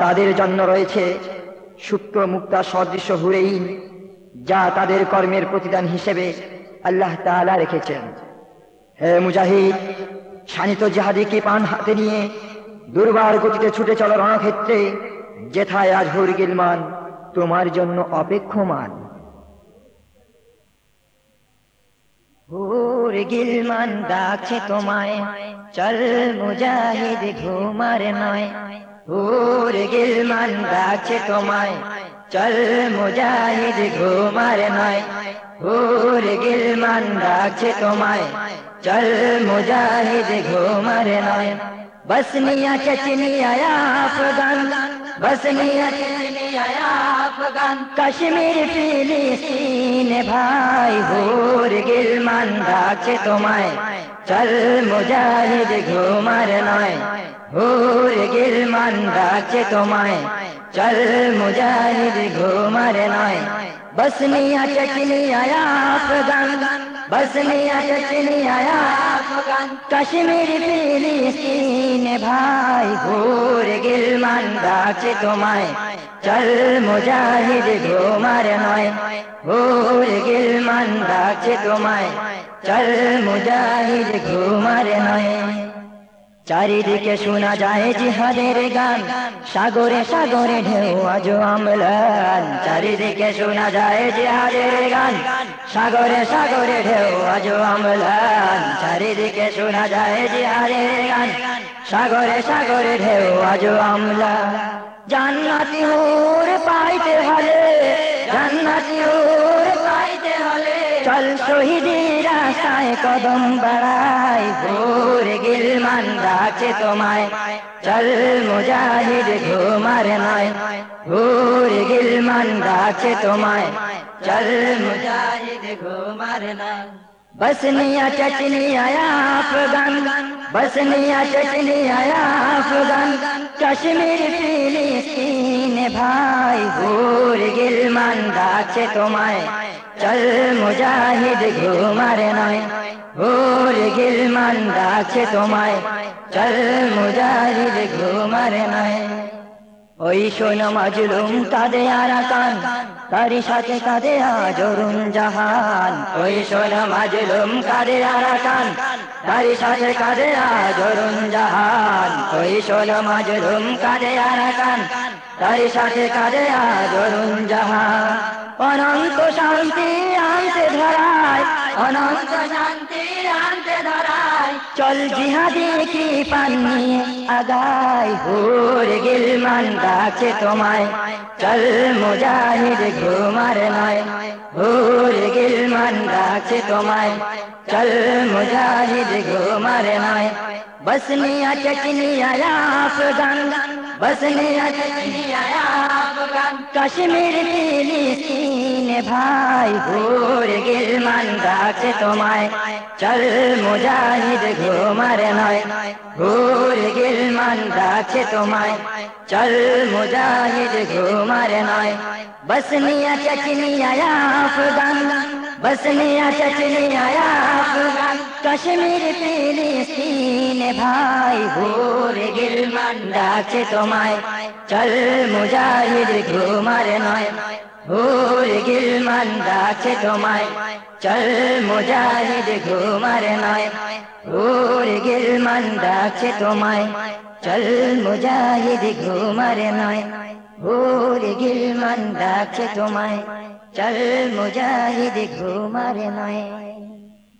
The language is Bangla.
তাদের জন্য রয়েছে শুক্র মুক্তা সদৃশ হুরেইন, যা তাদের কর্মের প্রতিদান হিসেবে আল্লাহ তাআলা রেখেছেন। হে মুজাহিদ, শানিত জাহাদি পান হাতে নিয়ে দুর্বার গতিতে ছুটে চলো রণক্ষেত্রে, যেথায় আজ হুর গিলমান তোমার জন্য অপেক্ষমান। হুর গিলমান ডাকছে তোমায়, চল মুজাহিদ ঘুমার নয়। হুর গিলমান ডাকছে তোমায় চল মুজাহিদ ঘুমার নয় হুর গিলমান ডাকছে তোমায় চল মুজাহিদ ঘুমার নয় Bosnia Chechnya Afghan Bosnia Chechnya Afghan Kashmir ফিলিস্তিন ভাই ভোর গিলমান ডাকছে তোমায় চল মুজাহিদ ঘুমার নয় ভোর গিলমান ডাকছে তোমায়। চল মুজাহিদ ঘুমার নয়। Bosnia Chechnya Afghan. Bosnia Chechnya Afghan. Kashmir ফিলিস্তিন ভাই ভোর গিলমান ডাকছে তোমায়। চল মুজাহিদ ঘুমার নয়। ভোর গিলমান ডাকছে তোমায়। চল মুজাহিদ ঘুমার নয়। চারিদিকে শোনা যায় জিহাদের গান। সাগরে সাগরে ঢেউ আজ আমলান। চারিদিকে শোনা যায় জিহাদের গান। সাগরে সাগরে ঢেউ আজ আমলান। চারিদিকে শোনা যায় জিহাদের গান। সাগরে সাগরে ঢেউ আজ আমলা জান্নাতি হুর পাইতে হলে জান্নাতি হুর চল শহীদের রাস্তায় কদম বাড়াই, ভোর গিলমান ডাকে তোমায়। চল মুজাহিদ ঘুমার নয়, ভোর গিলমান ডাকে তোমায়। চল মুজাহিদ ঘুমার নয়। Bosnia Chechnya Afghan Bosnia Chechnya Afghan. Kashmir ফিলিস্তিন ভাই, ভোর গিলমান ডাকছে তোমায়। চল মুজাহিদ ঘুমার নয় ভোর গিলমান ডাকছে তোমায়। চল মুজাহিদ ঘুমার নয়। ওই শোনো মাজলুম কাদে আরাকান তারি সাথে কাদে আজরুন জাহান। ওই শোনো মাজলুম কাদে আরাকান তারি সাথে কাদে আজরুন জাহান। অনন্ত শান্তি আনতে ধরায়, অনন্ত শান্তি আনতে ধরায়। চল জিহাদি কি পানি আগাই হুর গিলমান ডাকে তোমায়। চল মুজাহিদ ঘুমার নয়, হুর গিলমান ডাকে তোমায়। চল মুজাহিদ ঘুমার নয় Bosnia Chechnya Afghan Bosnia Chechnya Afghan Kashmir ফিলিস্তিন ভাই ভোর গিলমান ডাকে তোমায় চল মুজাহিদ ঘুমার নয় ভোর গিলমান ডাকে তোমায় চল মুজাহিদ ঘুমার নয় Bosnia Chechnya Afghan Bosnia Chechnya Afghan Kashmir ফিলিস্তিন ভাই ভোর গিলমান ডাকে তোমায় চল মুজাহিদ ঘুমার নয় ভোর গিলমান ডাকে তোমায় চল মুজাহিদ ঘুমার নয় ভোর গিলমান ডাকে তোমায় চল মুজাহিদ ঘুমার নয় ভোর গিলমান ডাকে তোমায় চল মুজাহিদ ঘুমারে নয়।